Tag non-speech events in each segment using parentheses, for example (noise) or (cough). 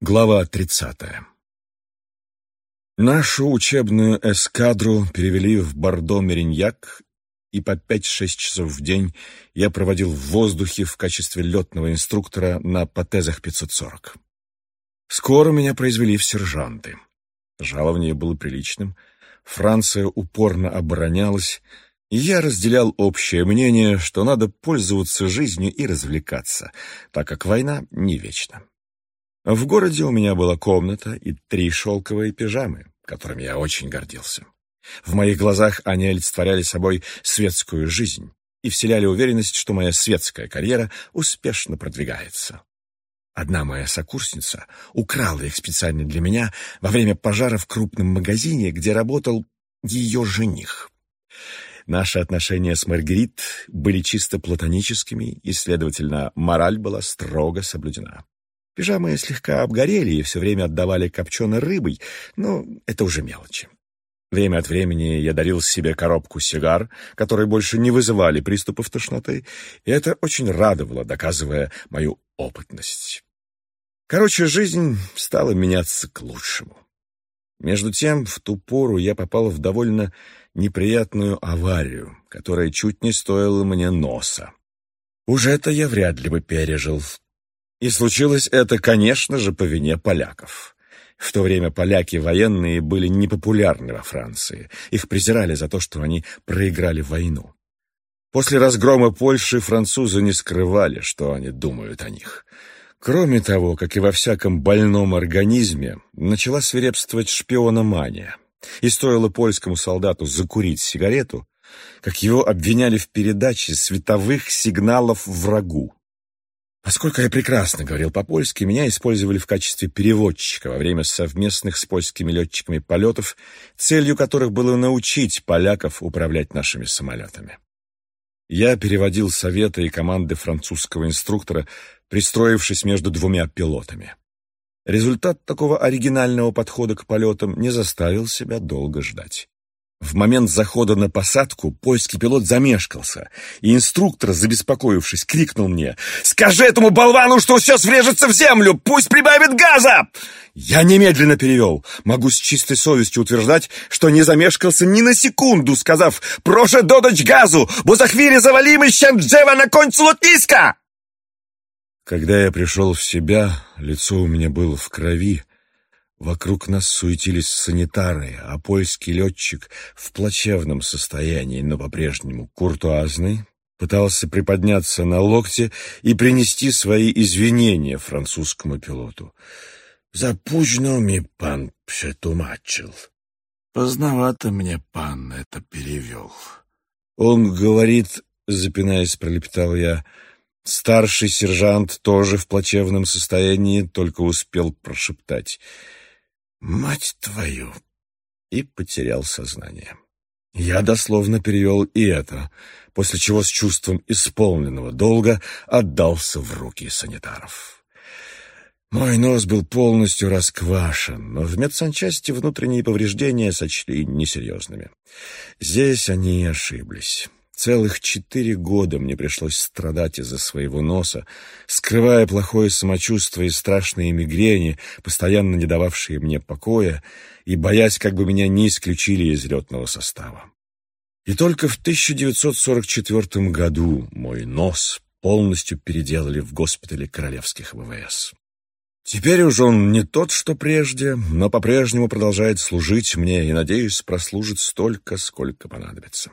Глава 30. Нашу учебную эскадру перевели в Бордо-Мериньяк, и по 5-6 часов в день я проводил в воздухе в качестве летного инструктора на Патезах 540. Скоро меня произвели в сержанты. Жалование было приличным, Франция упорно оборонялась, и я разделял общее мнение, что надо пользоваться жизнью и развлекаться, так как война не вечна. В городе у меня была комната и три шелковые пижамы, которыми я очень гордился. В моих глазах они олицетворяли собой светскую жизнь и вселяли уверенность, что моя светская карьера успешно продвигается. Одна моя сокурсница украла их специально для меня во время пожара в крупном магазине, где работал ее жених. Наши отношения с Маргарит были чисто платоническими, и, следовательно, мораль была строго соблюдена. Пижамы слегка обгорели и все время отдавали копченой рыбой, но это уже мелочи. Время от времени я дарил себе коробку сигар, которые больше не вызывали приступов тошноты, и это очень радовало, доказывая мою опытность. Короче, жизнь стала меняться к лучшему. Между тем, в ту пору я попал в довольно неприятную аварию, которая чуть не стоила мне носа. Уже это я вряд ли бы пережил, и случилось это, конечно же, по вине поляков. В то время поляки военные были непопулярны во Франции. Их презирали за то, что они проиграли войну. После разгрома Польши французы не скрывали, что они думают о них. Кроме того, как и во всяком больном организме, начала свирепствовать шпиономания. И стоило польскому солдату закурить сигарету, как его обвиняли в передаче световых сигналов врагу. Поскольку я прекрасно говорил по-польски, меня использовали в качестве переводчика во время совместных с польскими летчиками полетов, целью которых было научить поляков управлять нашими самолетами. Я переводил советы и команды французского инструктора, пристроившись между двумя пилотами. Результат такого оригинального подхода к полетам не заставил себя долго ждать. В момент захода на посадку польский пилот замешкался, и инструктор, забеспокоившись, крикнул мне «Скажи этому болвану, что сейчас врежется в землю! Пусть прибавит газа!» Я немедленно перевел. Могу с чистой совестью утверждать, что не замешкался ни на секунду, сказав «Прошу додать газу, бо за хвилі завалимый щем джева на концу лотиска!» Когда я пришел в себя, лицо у меня было в крови, Вокруг нас суетились санитары, а польский летчик в плачевном состоянии, но по-прежнему куртуазный, пытался приподняться на локте и принести свои извинения французскому пилоту. «Запущно ми пан прzetłumaczył». «Поздновато мне пан это перевел». «Он говорит, — запинаясь, пролепетал я, — старший сержант тоже в плачевном состоянии, только успел прошептать — «Мать твою!» и потерял сознание. Я дословно перевел и это, после чего с чувством исполненного долга отдался в руки санитаров. Мой нос был полностью расквашен, но в медсанчасти внутренние повреждения сочли несерьезными. Здесь они ошиблись. Целых четыре года мне пришлось страдать из-за своего носа, скрывая плохое самочувствие и страшные мигрени, постоянно не дававшие мне покоя, и боясь, как бы меня не исключили из летного состава. И только в 1944 году мой нос полностью переделали в госпитале королевских ВВС. Теперь уж он не тот, что прежде, но по-прежнему продолжает служить мне и, надеюсь, прослужит столько, сколько понадобится.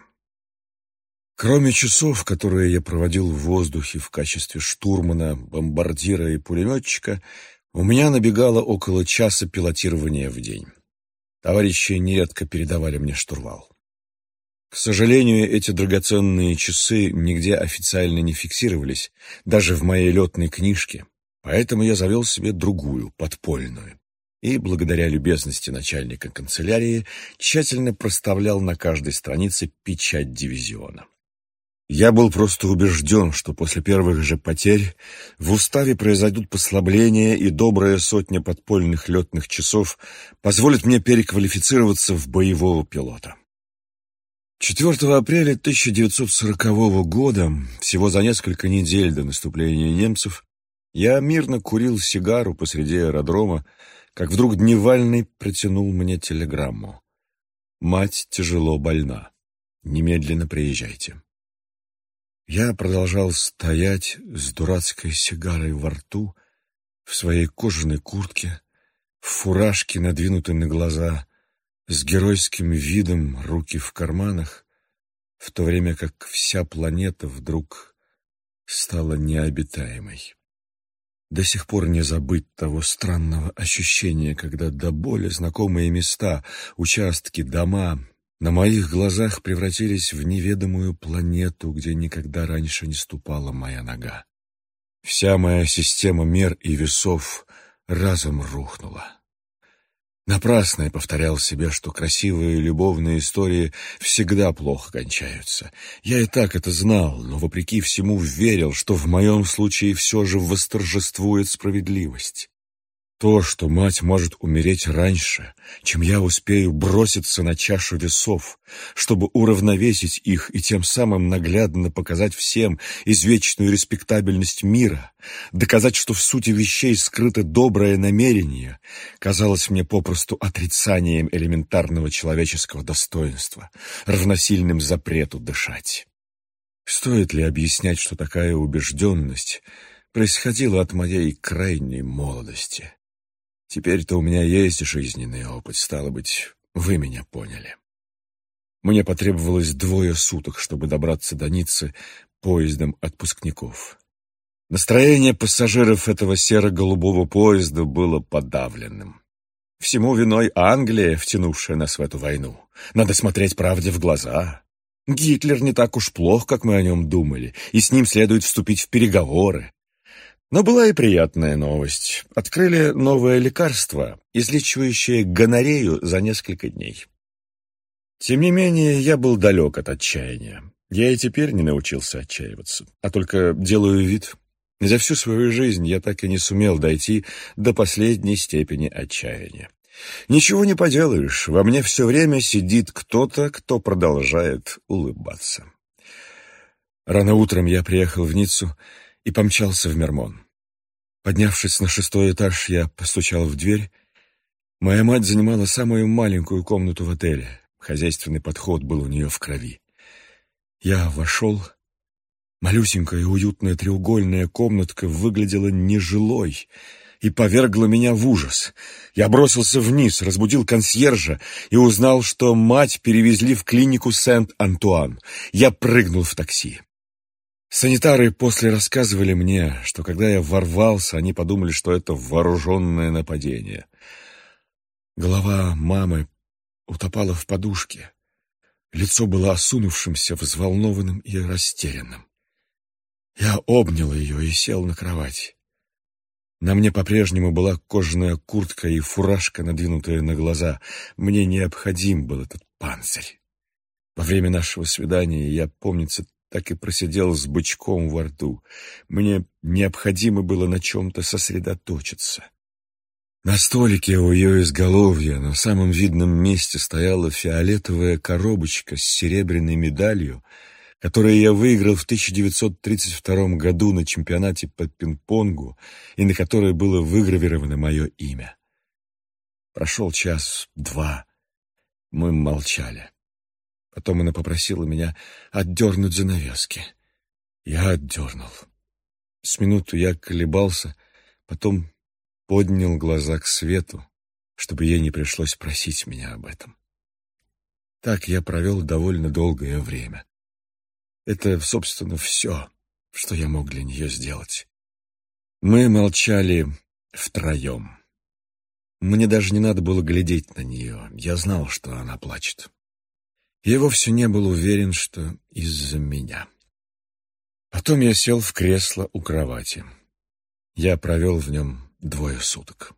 Кроме часов, которые я проводил в воздухе в качестве штурмана, бомбардира и пулеметчика, у меня набегало около часа пилотирования в день. Товарищи нередко передавали мне штурвал. К сожалению, эти драгоценные часы нигде официально не фиксировались, даже в моей летной книжке, поэтому я завел себе другую, подпольную, и, благодаря любезности начальника канцелярии, тщательно проставлял на каждой странице печать дивизиона. Я был просто убежден, что после первых же потерь в уставе произойдут послабления, и добрая сотня подпольных летных часов позволит мне переквалифицироваться в боевого пилота. 4 апреля 1940 года, всего за несколько недель до наступления немцев, Я мирно курил сигару посреди аэродрома, как вдруг Дневальный протянул мне телеграмму. «Мать тяжело больна. Немедленно приезжайте». Я продолжал стоять с дурацкой сигарой во рту, в своей кожаной куртке, в фуражке, надвинутой на глаза, с геройским видом, руки в карманах, в то время как вся планета вдруг стала необитаемой. До сих пор не забыть того странного ощущения, когда до боли знакомые места, участки, дома на моих глазах превратились в неведомую планету, где никогда раньше не ступала моя нога. Вся моя система мер и весов разом рухнула. Напрасно я повторял себе, что красивые любовные истории всегда плохо кончаются. Я и так это знал, но вопреки всему верил, что в моем случае все же восторжествует справедливость. То, что мать может умереть раньше, чем я успею броситься на чашу весов, чтобы уравновесить их и тем самым наглядно показать всем извечную респектабельность мира, доказать, что в сути вещей скрыто доброе намерение, казалось мне попросту отрицанием элементарного человеческого достоинства, равносильным запрету дышать. Стоит ли объяснять, что такая убежденность происходила от моей крайней молодости? Теперь-то у меня есть жизненный опыт, стало быть, вы меня поняли. Мне потребовалось двое суток, чтобы добраться до Ниццы поездом отпускников. Настроение пассажиров этого серо-голубого поезда было подавленным. Всему виной Англия, втянувшая нас в эту войну. Надо смотреть правде в глаза. Гитлер не так уж плох, как мы о нем думали, и с ним следует вступить в переговоры. Но была и приятная новость. Открыли новое лекарство, излечивающее гонорею за несколько дней. Тем не менее, я был далек от отчаяния. Я и теперь не научился отчаиваться, а только делаю вид. За всю свою жизнь я так и не сумел дойти до последней степени отчаяния. Ничего не поделаешь, во мне все время сидит кто-то, кто продолжает улыбаться. Рано утром я приехал в Ниццу и помчался в Мермон. Поднявшись на шестой этаж, я постучал в дверь. Моя мать занимала самую маленькую комнату в отеле. Хозяйственный подход был у нее в крови. Я вошел. Малюсенькая уютная треугольная комнатка выглядела нежилой и повергла меня в ужас. Я бросился вниз, разбудил консьержа и узнал, что мать перевезли в клинику Сент-Антуан. Я прыгнул в такси. Санитары после рассказывали мне, что когда я ворвался, они подумали, что это вооруженное нападение. Голова мамы утопала в подушке. Лицо было осунувшимся, взволнованным и растерянным. Я обнял ее и сел на кровать. На мне по-прежнему была кожаная куртка и фуражка, надвинутая на глаза. Мне необходим был этот панцирь. Во время нашего свидания я, помнится, так и просидел с бычком во рту. Мне необходимо было на чем-то сосредоточиться. На столике у ее изголовья на самом видном месте стояла фиолетовая коробочка с серебряной медалью, которую я выиграл в 1932 году на чемпионате по пинг-понгу и на которой было выгравировано мое имя. Прошел час-два. Мы молчали. Потом она попросила меня отдернуть занавески. Я отдернул. С минуту я колебался, потом поднял глаза к свету, чтобы ей не пришлось просить меня об этом. Так я провел довольно долгое время. Это, собственно, все, что я мог для нее сделать. Мы молчали втроем. Мне даже не надо было глядеть на нее. Я знал, что она плачет. Я вовсе не был уверен, что из-за меня. Потом я сел в кресло у кровати. Я провел в нем двое суток.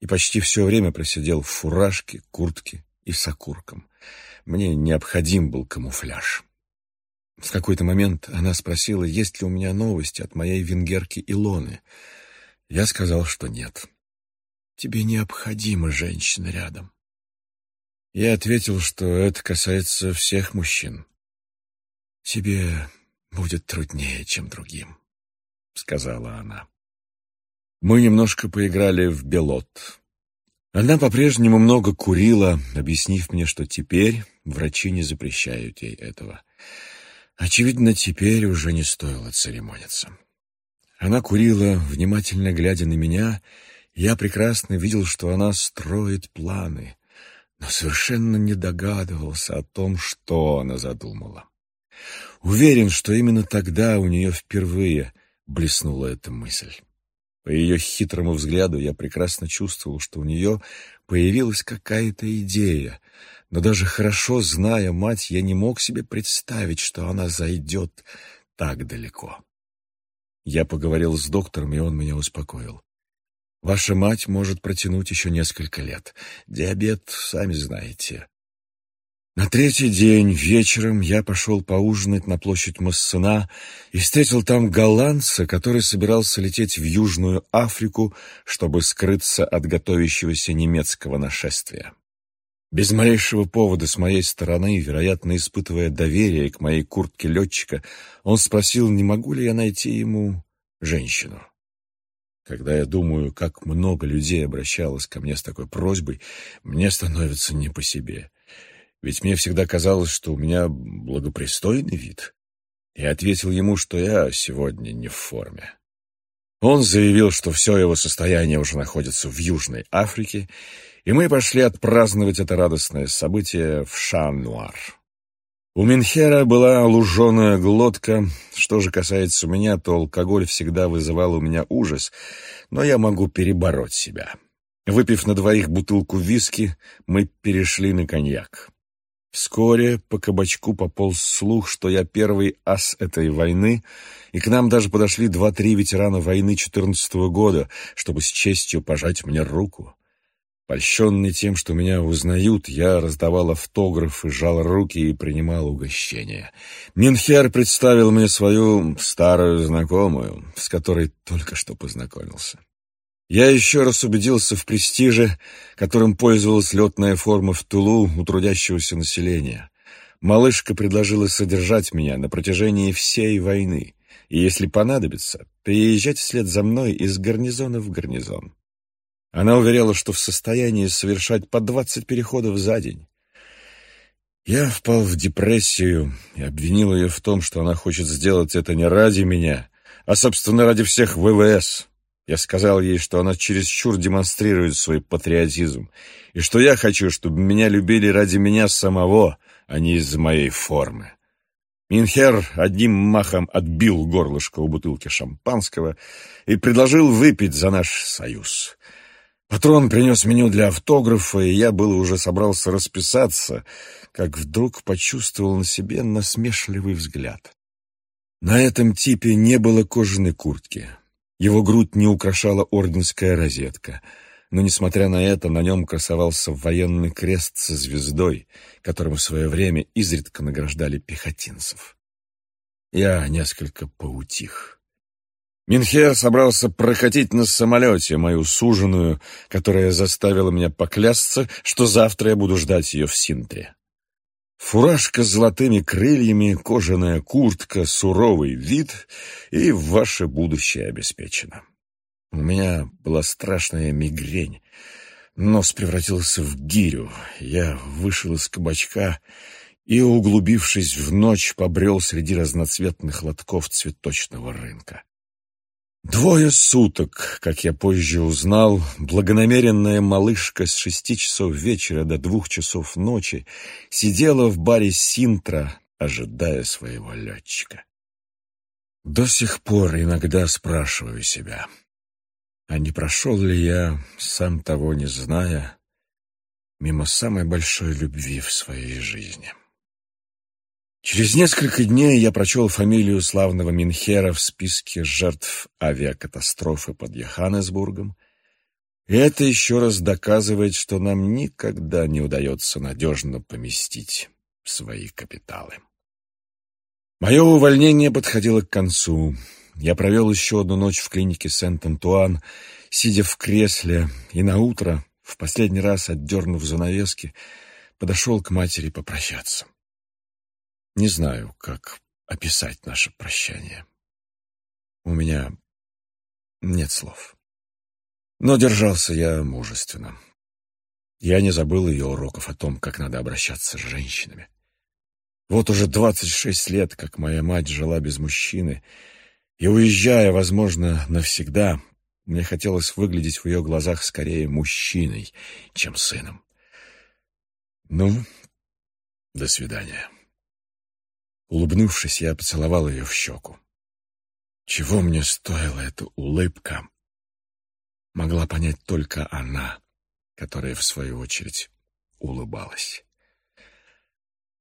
И почти все время просидел в фуражке, куртке и с окурком. Мне необходим был камуфляж. В какой-то момент она спросила, есть ли у меня новости от моей венгерки Илоны. Я сказал, что нет. «Тебе необходима женщина рядом», я ответил, что это касается всех мужчин. «Тебе будет труднее, чем другим», — сказала она. Мы немножко поиграли в белот. Она по-прежнему много курила, объяснив мне, что теперь врачи не запрещают ей этого. Очевидно, теперь уже не стоило церемониться. Она курила, внимательно глядя на меня. Я прекрасно видел, что она строит планы, но совершенно не догадывался о том, что она задумала. Уверен, что именно тогда у нее впервые блеснула эта мысль. По ее хитрому взгляду я прекрасно чувствовал, что у нее появилась какая-то идея, но даже хорошо зная мать, я не мог себе представить, что она зайдет так далеко. Я поговорил с доктором, и он меня успокоил. Ваша мать может протянуть еще несколько лет. Диабет, сами знаете. На третий день вечером я пошел поужинать на площадь Массена и встретил там голландца, который собирался лететь в Южную Африку, чтобы скрыться от готовящегося немецкого нашествия. Без малейшего повода с моей стороны, вероятно, испытывая доверие к моей куртке летчика, он спросил, не могу ли я найти ему женщину. Когда я думаю, как много людей обращалось ко мне с такой просьбой, мне становится не по себе. Ведь мне всегда казалось, что у меня благопристойный вид. Я ответил ему, что я сегодня не в форме. Он заявил, что все его состояние уже находится в Южной Африке, и мы пошли отпраздновать это радостное событие в Шан-Нуар. У Минхера была луженая глотка. Что же касается меня, то алкоголь всегда вызывал у меня ужас, но я могу перебороть себя. Выпив на двоих бутылку виски, мы перешли на коньяк. Вскоре по кабачку пополз слух, что я первый ас этой войны, и к нам даже подошли два-три ветерана войны четырнадцатого года, чтобы с честью пожать мне руку. Польщенный тем, что меня узнают, я раздавал автографы, жал руки и принимал угощения. Минхер представил мне свою старую знакомую, с которой только что познакомился. Я еще раз убедился в престиже, которым пользовалась летная форма в Тулу у трудящегося населения. Малышка предложила содержать меня на протяжении всей войны, и, если понадобится, приезжать вслед за мной из гарнизона в гарнизон. Она уверяла, что в состоянии совершать по двадцать переходов за день. Я впал в депрессию и обвинил ее в том, что она хочет сделать это не ради меня, а, собственно, ради всех ВВС. Я сказал ей, что она чересчур демонстрирует свой патриотизм, и что я хочу, чтобы меня любили ради меня самого, а не из-за моей формы. Минхер одним махом отбил горлышко у бутылки шампанского и предложил выпить за наш союз. Патрон принес меню для автографа, и я было уже собрался расписаться, как вдруг почувствовал на себе насмешливый взгляд. На этом типе не было кожаной куртки. Его грудь не украшала орденская розетка, но, несмотря на это, на нем красовался военный крест со звездой, которым в свое время изредка награждали пехотинцев. Я несколько поутих. Минхер собрался прокатить на самолете мою суженую, которая заставила меня поклясться, что завтра я буду ждать ее в Синтре. Фуражка с золотыми крыльями, кожаная куртка, суровый вид, и ваше будущее обеспечено. У меня была страшная мигрень. Нос превратился в гирю. Я вышел из кабачка и, углубившись в ночь, побрел среди разноцветных лотков цветочного рынка. Двое суток, как я позже узнал, благонамеренная малышка с шести часов вечера до двух часов ночи сидела в баре Синтра, ожидая своего летчика. До сих пор иногда спрашиваю себя, а не прошел ли я, сам того не зная, мимо самой большой любви в своей жизни. Через несколько дней я прочел фамилию славного Минхера в списке жертв авиакатастрофы под Йоханнесбургом, и это еще раз доказывает, что нам никогда не удается надежно поместить свои капиталы. Мое увольнение подходило к концу. Я провел еще одну ночь в клинике Сент-Антуан, сидя в кресле, и на утро, в последний раз отдернув занавески, подошел к матери попрощаться. Не знаю, как описать наше прощание. У меня нет слов. Но держался я мужественно. Я не забыл ее уроков о том, как надо обращаться с женщинами. Вот уже двадцать шесть лет, как моя мать жила без мужчины, и, уезжая, возможно, навсегда, мне хотелось выглядеть в ее глазах скорее мужчиной, чем сыном. Ну, до свидания. Улыбнувшись, я поцеловал ее в щеку. Чего мне стоила эта улыбка, могла понять только она, которая, в свою очередь, улыбалась.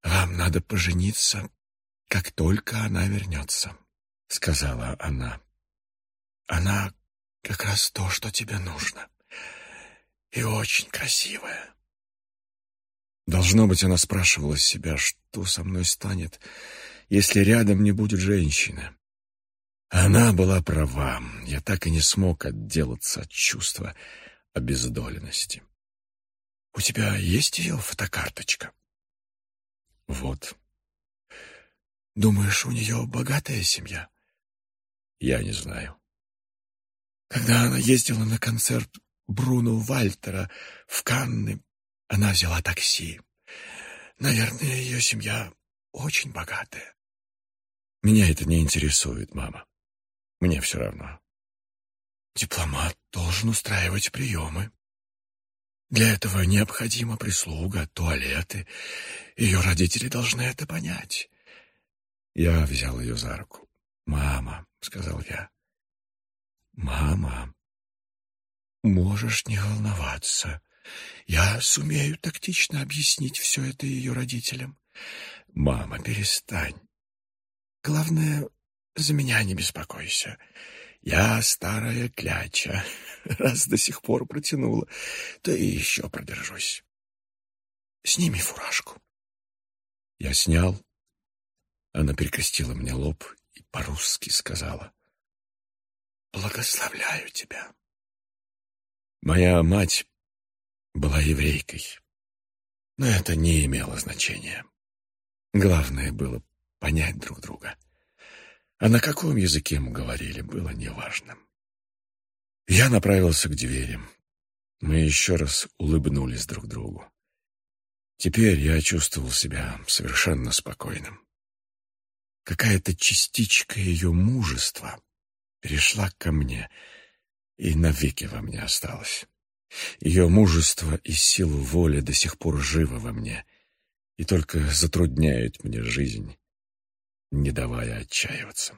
«Вам надо пожениться, как только она вернется», — сказала она. «Она как раз то, что тебе нужно, и очень красивая». Должно быть, она спрашивала себя, что со мной станет, если рядом не будет женщины. Она была права. Я так и не смог отделаться от чувства обездоленности. «У тебя есть ее фотокарточка?» «Вот». «Думаешь, у нее богатая семья?» «Я не знаю». Когда она ездила на концерт Бруно Вальтера в Канны, она взяла такси. Наверное, ее семья очень богатая. Меня это не интересует, мама. Мне все равно. Дипломат должен устраивать приемы. Для этого необходима прислуга, туалеты. Ее родители должны это понять. Я взял ее за руку. «Мама», — сказал я, — «мама, можешь не волноваться. Я сумею тактично объяснить все это ее родителям. Мама, перестань. Главное, за меня не беспокойся. Я старая кляча. (laughs) Раз до сих пор протянула, то и еще продержусь. Сними фуражку. Я снял. Она перекрестила мне лоб и по-русски сказала. Благословляю тебя. Моя мать была еврейкой, но это не имело значения. Главное было понять друг друга. А на каком языке мы говорили, было неважно. Я направился к двери. Мы еще раз улыбнулись друг другу. Теперь я чувствовал себя совершенно спокойным. Какая-то частичка ее мужества перешла ко мне и навеки во мне осталась. Ее мужество и силу воли до сих пор живы во мне и только затрудняют мне жизнь не давая отчаиваться.